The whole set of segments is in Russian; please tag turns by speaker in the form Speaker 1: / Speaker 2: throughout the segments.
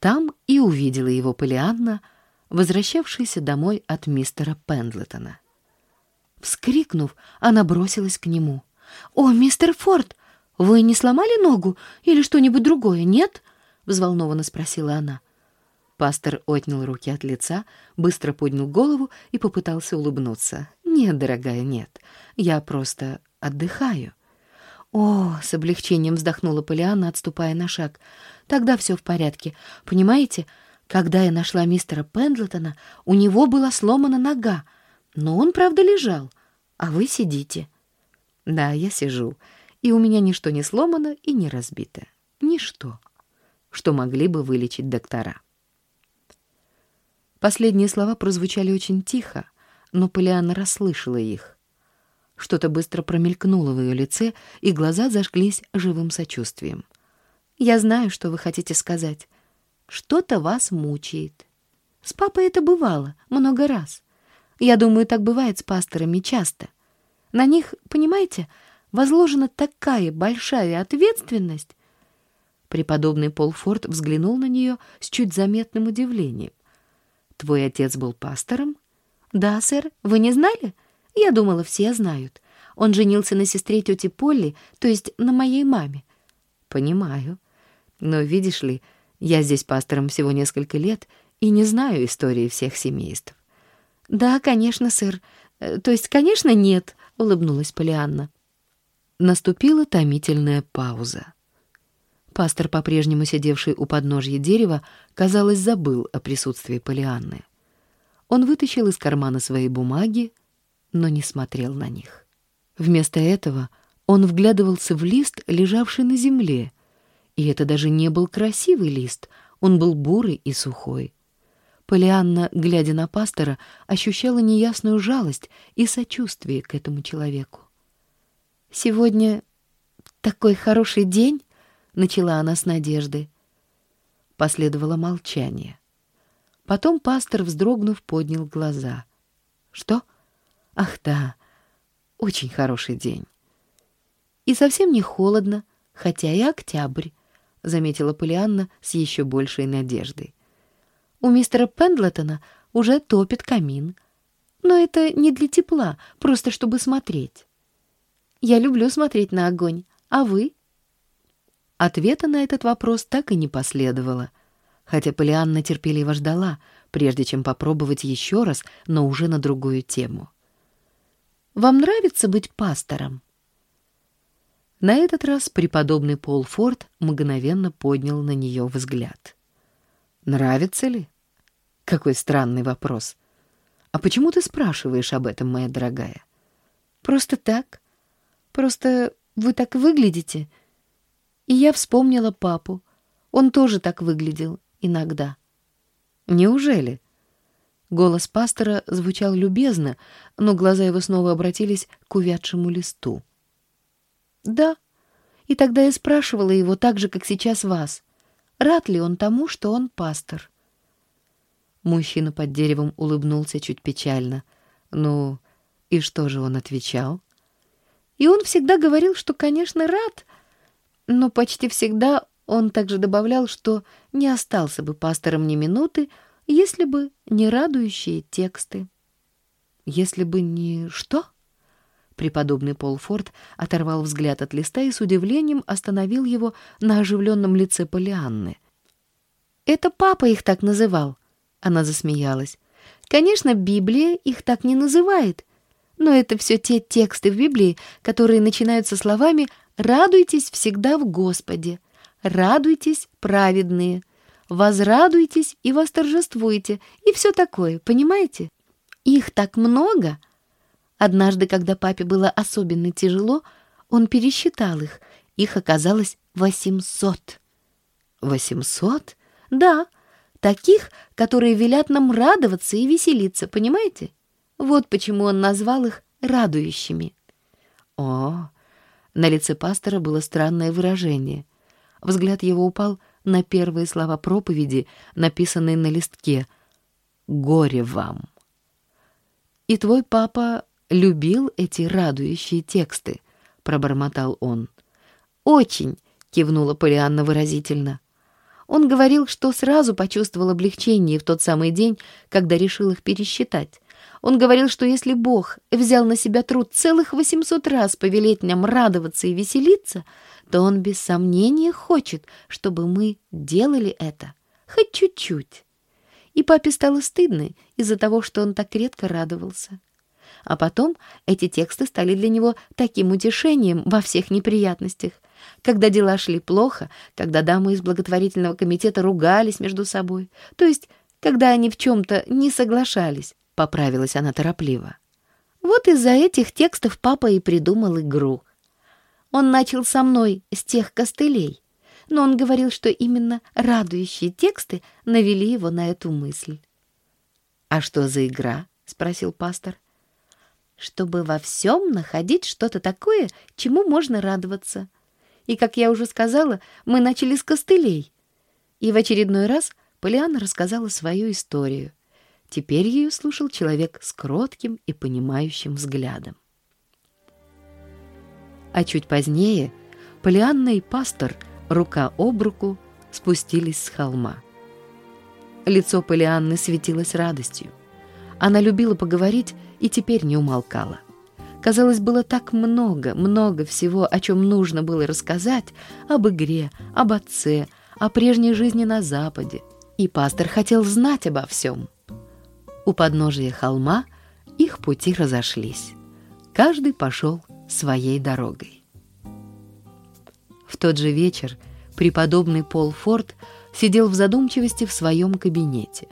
Speaker 1: Там и увидела его Полианна, возвращавшаяся домой от мистера Пендлетона. Вскрикнув, она бросилась к нему. «О, мистер Форд, вы не сломали ногу или что-нибудь другое, нет?» — взволнованно спросила она. Пастор отнял руки от лица, быстро поднял голову и попытался улыбнуться. «Нет, дорогая, нет. Я просто отдыхаю». «О!» — с облегчением вздохнула Полианна, отступая на шаг. «Тогда все в порядке. Понимаете, когда я нашла мистера Пендлетона, у него была сломана нога, но он, правда, лежал, а вы сидите». «Да, я сижу, и у меня ничто не сломано и не разбито. Ничто, что могли бы вылечить доктора». Последние слова прозвучали очень тихо, но Полианна расслышала их. Что-то быстро промелькнуло в ее лице, и глаза зажглись живым сочувствием. «Я знаю, что вы хотите сказать. Что-то вас мучает. С папой это бывало много раз. Я думаю, так бывает с пасторами часто. На них, понимаете, возложена такая большая ответственность». Преподобный Полфорд взглянул на нее с чуть заметным удивлением. Твой отец был пастором? Да, сэр. Вы не знали? Я думала, все знают. Он женился на сестре тети Полли, то есть на моей маме. Понимаю. Но видишь ли, я здесь пастором всего несколько лет и не знаю истории всех семейств. Да, конечно, сэр. Э, то есть, конечно, нет, улыбнулась Полианна. Наступила томительная пауза. Пастор, по-прежнему сидевший у подножья дерева, казалось, забыл о присутствии Полианны. Он вытащил из кармана свои бумаги, но не смотрел на них. Вместо этого он вглядывался в лист, лежавший на земле, и это даже не был красивый лист, он был бурый и сухой. Полианна, глядя на пастора, ощущала неясную жалость и сочувствие к этому человеку. «Сегодня такой хороший день», — начала она с надеждой. Последовало молчание. Потом пастор, вздрогнув, поднял глаза. «Что? Ах да, очень хороший день». «И совсем не холодно, хотя и октябрь», — заметила Полианна с еще большей надеждой. «У мистера Пендлетона уже топит камин. Но это не для тепла, просто чтобы смотреть. Я люблю смотреть на огонь, а вы?» Ответа на этот вопрос так и не последовало, хотя Полианна терпеливо ждала, прежде чем попробовать еще раз, но уже на другую тему. «Вам нравится быть пастором?» На этот раз преподобный Пол Форд мгновенно поднял на нее взгляд. «Нравится ли?» Какой странный вопрос. «А почему ты спрашиваешь об этом, моя дорогая?» «Просто так. Просто вы так выглядите, и я вспомнила папу. Он тоже так выглядел иногда. Неужели? Голос пастора звучал любезно, но глаза его снова обратились к увядшему листу. Да. И тогда я спрашивала его так же, как сейчас вас. Рад ли он тому, что он пастор? Мужчина под деревом улыбнулся чуть печально. Ну, и что же он отвечал? И он всегда говорил, что, конечно, рад, но почти всегда он также добавлял, что не остался бы пастором ни минуты, если бы не радующие тексты. Если бы не что? Преподобный Полфорд оторвал взгляд от листа и с удивлением остановил его на оживленном лице Полианны. «Это папа их так называл», — она засмеялась. «Конечно, Библия их так не называет, но это все те тексты в Библии, которые начинаются словами Радуйтесь всегда в Господе, радуйтесь, праведные, возрадуйтесь и восторжествуйте, и все такое, понимаете? Их так много. Однажды, когда папе было особенно тяжело, он пересчитал их. Их оказалось восемьсот. Восемьсот? Да, таких, которые велят нам радоваться и веселиться, понимаете? Вот почему он назвал их радующими. О, на лице пастора было странное выражение. Взгляд его упал на первые слова проповеди, написанные на листке «Горе вам». «И твой папа любил эти радующие тексты», — пробормотал он. «Очень», — кивнула Полианна выразительно. Он говорил, что сразу почувствовал облегчение в тот самый день, когда решил их пересчитать. Он говорил, что если Бог взял на себя труд целых 800 раз повелеть нам радоваться и веселиться, то Он без сомнения хочет, чтобы мы делали это, хоть чуть-чуть. И папе стало стыдно из-за того, что он так редко радовался. А потом эти тексты стали для него таким утешением во всех неприятностях. Когда дела шли плохо, когда дамы из благотворительного комитета ругались между собой, то есть когда они в чем-то не соглашались, поправилась она торопливо. Вот из-за этих текстов папа и придумал игру. Он начал со мной с тех костылей, но он говорил, что именно радующие тексты навели его на эту мысль. «А что за игра?» — спросил пастор. «Чтобы во всем находить что-то такое, чему можно радоваться. И, как я уже сказала, мы начали с костылей». И в очередной раз Полиана рассказала свою историю. Теперь ее слушал человек с кротким и понимающим взглядом. А чуть позднее Полианна и пастор, рука об руку, спустились с холма. Лицо Полианны светилось радостью. Она любила поговорить и теперь не умолкала. Казалось, было так много, много всего, о чем нужно было рассказать, об игре, об отце, о прежней жизни на Западе. И пастор хотел знать обо всем. У подножия холма их пути разошлись. Каждый пошел своей дорогой. В тот же вечер преподобный Пол Форд сидел в задумчивости в своем кабинете.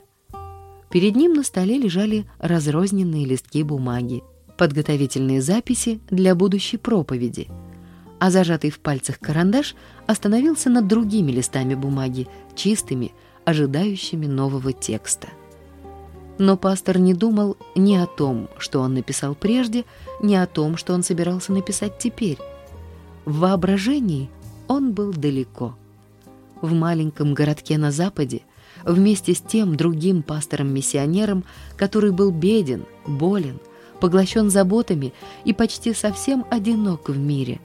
Speaker 1: Перед ним на столе лежали разрозненные листки бумаги, подготовительные записи для будущей проповеди, а зажатый в пальцах карандаш остановился над другими листами бумаги, чистыми, ожидающими нового текста. Но пастор не думал ни о том, что он написал прежде, ни о том, что он собирался написать теперь. В воображении он был далеко. В маленьком городке на западе, вместе с тем другим пастором-миссионером, который был беден, болен, поглощен заботами и почти совсем одинок в мире,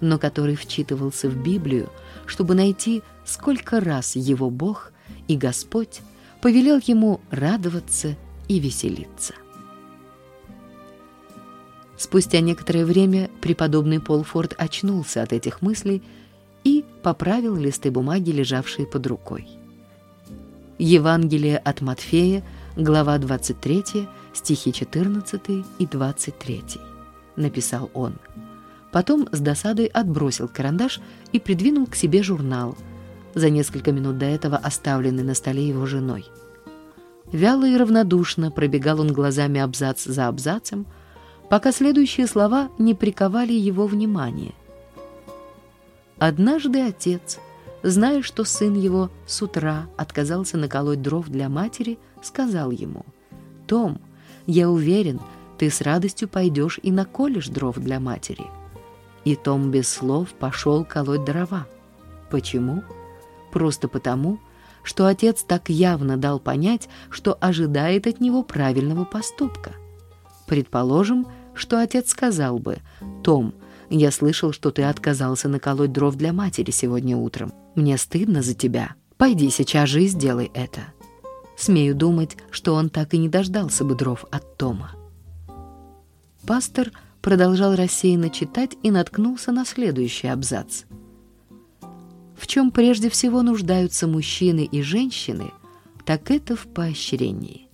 Speaker 1: но который вчитывался в Библию, чтобы найти, сколько раз его Бог и Господь повелел ему радоваться и веселиться. Спустя некоторое время преподобный Полфорд очнулся от этих мыслей и поправил листы бумаги, лежавшие под рукой. Евангелие от Матфея, глава 23, стихи 14 и 23, написал он. Потом с досадой отбросил карандаш и придвинул к себе журнал – за несколько минут до этого оставленный на столе его женой. Вяло и равнодушно пробегал он глазами абзац за абзацем, пока следующие слова не приковали его внимание. Однажды отец, зная, что сын его с утра отказался наколоть дров для матери, сказал ему, «Том, я уверен, ты с радостью пойдешь и наколешь дров для матери». И Том без слов пошел колоть дрова. Почему? просто потому, что отец так явно дал понять, что ожидает от него правильного поступка. Предположим, что отец сказал бы «Том, я слышал, что ты отказался наколоть дров для матери сегодня утром. Мне стыдно за тебя. Пойди сейчас же и сделай это». Смею думать, что он так и не дождался бы дров от Тома. Пастор продолжал рассеянно читать и наткнулся на следующий абзац – в чем прежде всего нуждаются мужчины и женщины, так это в поощрении.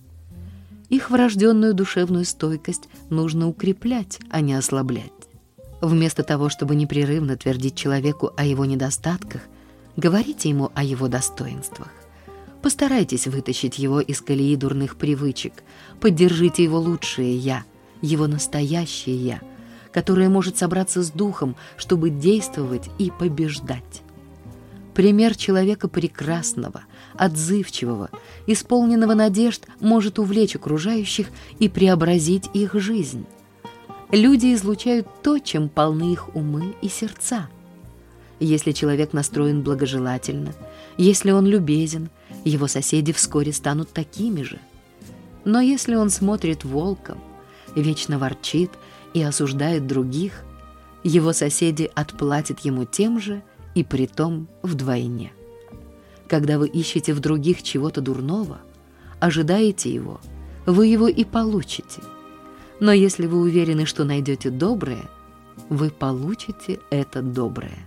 Speaker 1: Их врожденную душевную стойкость нужно укреплять, а не ослаблять. Вместо того, чтобы непрерывно твердить человеку о его недостатках, говорите ему о его достоинствах. Постарайтесь вытащить его из колеи дурных привычек, поддержите его лучшее «я», его настоящее «я», которое может собраться с духом, чтобы действовать и побеждать. Пример человека прекрасного, отзывчивого, исполненного надежд может увлечь окружающих и преобразить их жизнь. Люди излучают то, чем полны их умы и сердца. Если человек настроен благожелательно, если он любезен, его соседи вскоре станут такими же. Но если он смотрит волком, вечно ворчит и осуждает других, его соседи отплатят ему тем же – и притом вдвойне. когда вы ищете в других чего-то дурного, ожидаете его, вы его и получите. Но если вы уверены, что найдете доброе, вы получите это доброе.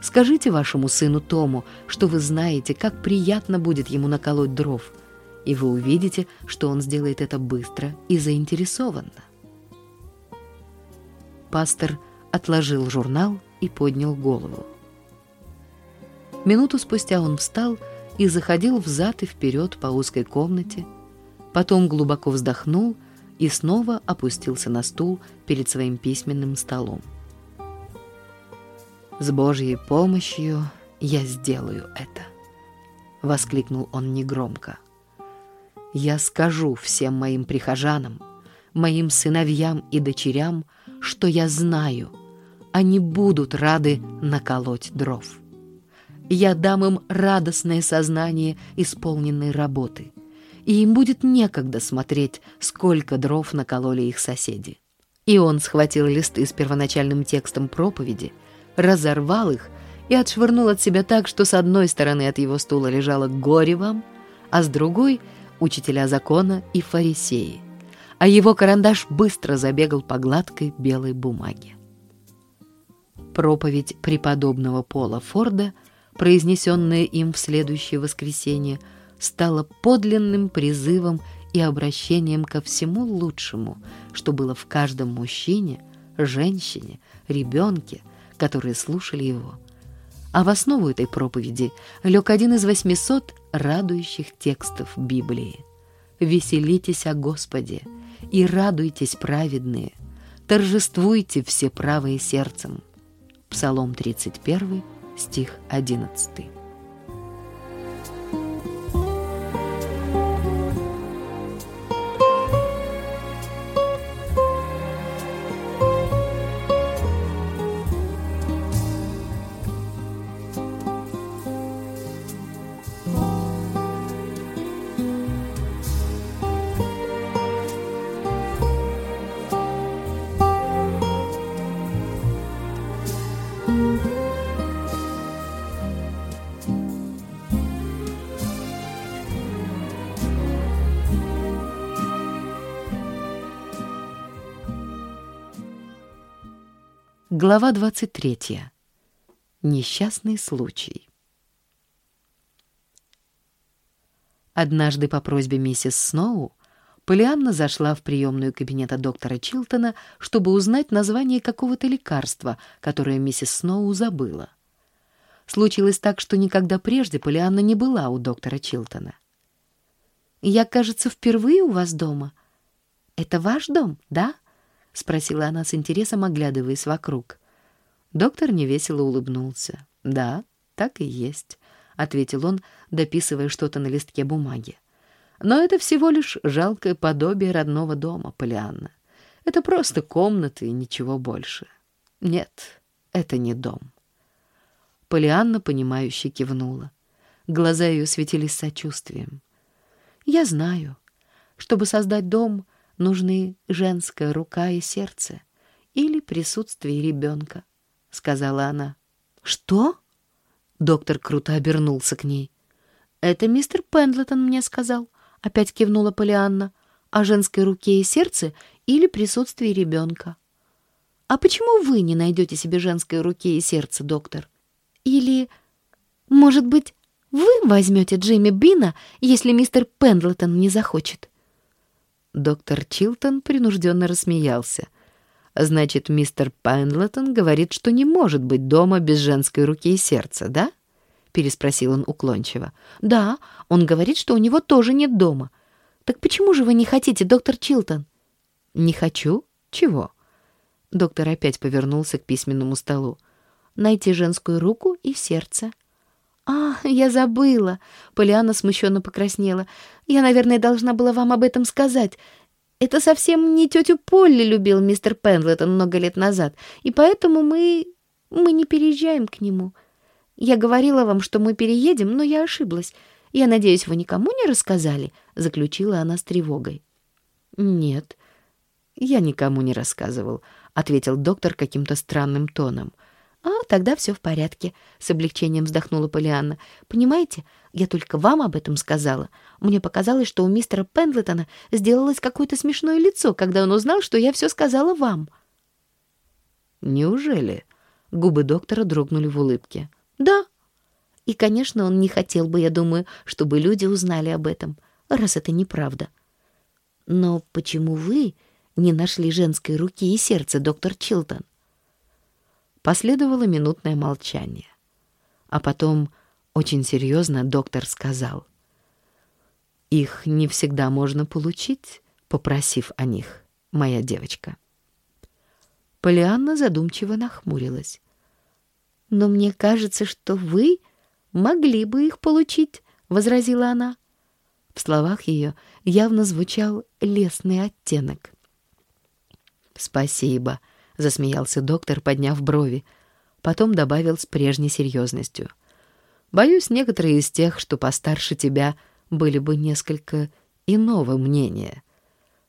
Speaker 1: Скажите вашему сыну Тому, что вы знаете, как приятно будет ему наколоть дров, и вы увидите, что он сделает это быстро и заинтересованно. Пастор отложил журнал и поднял голову. Минуту спустя он встал и заходил взад и вперед по узкой комнате, потом глубоко вздохнул и снова опустился на стул перед своим письменным столом. «С Божьей помощью я сделаю это», — воскликнул он негромко. «Я скажу всем моим прихожанам, моим сыновьям и дочерям, что я знаю, они будут рады наколоть дров. Я дам им радостное сознание исполненной работы, и им будет некогда смотреть, сколько дров накололи их соседи». И он схватил листы с первоначальным текстом проповеди — разорвал их и отшвырнул от себя так, что с одной стороны от его стула лежало «Горе вам», а с другой — учителя закона и фарисеи. А его карандаш быстро забегал по гладкой белой бумаге. Проповедь преподобного Пола Форда, произнесенная им в следующее воскресенье, стала подлинным призывом и обращением ко всему лучшему, что было в каждом мужчине, женщине, ребенке, которые слушали его. А в основу этой проповеди лег один из 800 радующих текстов Библии. «Веселитесь о Господе и радуйтесь, праведные, торжествуйте все правые сердцем». Псалом 31, стих 11. Глава 23. Несчастный случай. Однажды по просьбе миссис Сноу Полианна зашла в приемную кабинета доктора Чилтона, чтобы узнать название какого-то лекарства, которое миссис Сноу забыла. Случилось так, что никогда прежде Полианна не была у доктора Чилтона. «Я, кажется, впервые у вас дома. Это ваш дом, да?» — спросила она с интересом, оглядываясь вокруг. Доктор невесело улыбнулся. «Да, так и есть», — ответил он, дописывая что-то на листке бумаги. «Но это всего лишь жалкое подобие родного дома, Полианна. Это просто комната и ничего больше. Нет, это не дом». Полианна, понимающе кивнула. Глаза ее светились сочувствием. «Я знаю. Чтобы создать дом, нужны женская рука и сердце или присутствие ребенка», — сказала она. «Что?» — доктор круто обернулся к ней. «Это мистер Пендлетон мне сказал», — опять кивнула Полианна, «о женской руке и сердце или присутствии ребенка». «А почему вы не найдете себе женской руки и сердце, доктор? Или, может быть, вы возьмете Джимми Бина, если мистер Пендлетон не захочет?» Доктор Чилтон принужденно рассмеялся. «Значит, мистер Пайнлеттон говорит, что не может быть дома без женской руки и сердца, да?» — переспросил он уклончиво. «Да, он говорит, что у него тоже нет дома. Так почему же вы не хотите, доктор Чилтон?» «Не хочу? Чего?» Доктор опять повернулся к письменному столу. «Найти женскую руку и сердце». «А, я забыла!» — Полиана смущенно покраснела. «Я, наверное, должна была вам об этом сказать. Это совсем не тетю Полли любил мистер Пендлетон много лет назад, и поэтому мы... мы не переезжаем к нему. Я говорила вам, что мы переедем, но я ошиблась. Я надеюсь, вы никому не рассказали?» — заключила она с тревогой. «Нет, я никому не рассказывал», — ответил доктор каким-то странным тоном. «А, тогда все в порядке», — с облегчением вздохнула Полианна. «Понимаете, я только вам об этом сказала. Мне показалось, что у мистера Пендлетона сделалось какое-то смешное лицо, когда он узнал, что я все сказала вам».
Speaker 2: «Неужели?» — губы доктора дрогнули в улыбке.
Speaker 1: «Да. И, конечно, он не хотел бы, я думаю, чтобы люди узнали об этом, раз это неправда. Но почему вы не нашли женской руки и сердца, доктор Чилтон?»
Speaker 2: Последовало минутное молчание. А потом очень серьезно доктор сказал. «Их не всегда можно получить, попросив о них, моя девочка».
Speaker 1: Полианна задумчиво нахмурилась. «Но мне кажется, что вы могли бы их получить», — возразила она. В словах ее явно звучал лесный оттенок.
Speaker 2: «Спасибо», — засмеялся доктор, подняв брови. Потом добавил с прежней серьезностью. «Боюсь, некоторые из тех, что постарше тебя, были бы несколько иного мнения.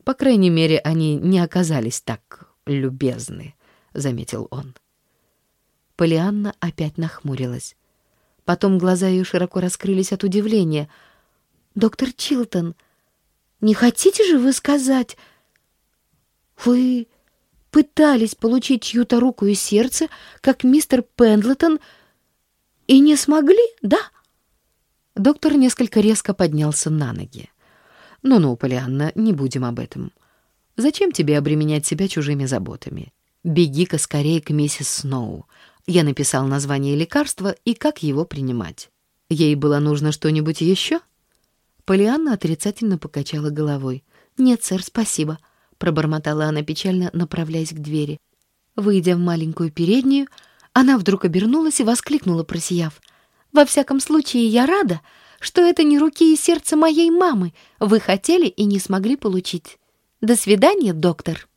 Speaker 2: По крайней мере, они не оказались так любезны», — заметил он.
Speaker 1: Полианна опять нахмурилась. Потом глаза ее широко раскрылись от удивления. «Доктор Чилтон, не хотите же вы сказать...» «Вы пытались получить чью-то руку и сердце, как мистер Пендлетон, и не смогли, да?»
Speaker 2: Доктор несколько резко поднялся на ноги. «Ну-ну, Полианна, не будем об этом. Зачем тебе обременять себя чужими заботами? Беги-ка скорее к миссис Сноу. Я написал название лекарства и как его принимать. Ей было нужно что-нибудь еще?»
Speaker 1: Полианна отрицательно покачала головой. «Нет, сэр, спасибо пробормотала она печально, направляясь к двери. Выйдя в маленькую переднюю, она вдруг обернулась и воскликнула, просияв. «Во всяком случае, я рада, что это не руки и сердце моей мамы вы хотели и не смогли получить. До свидания, доктор».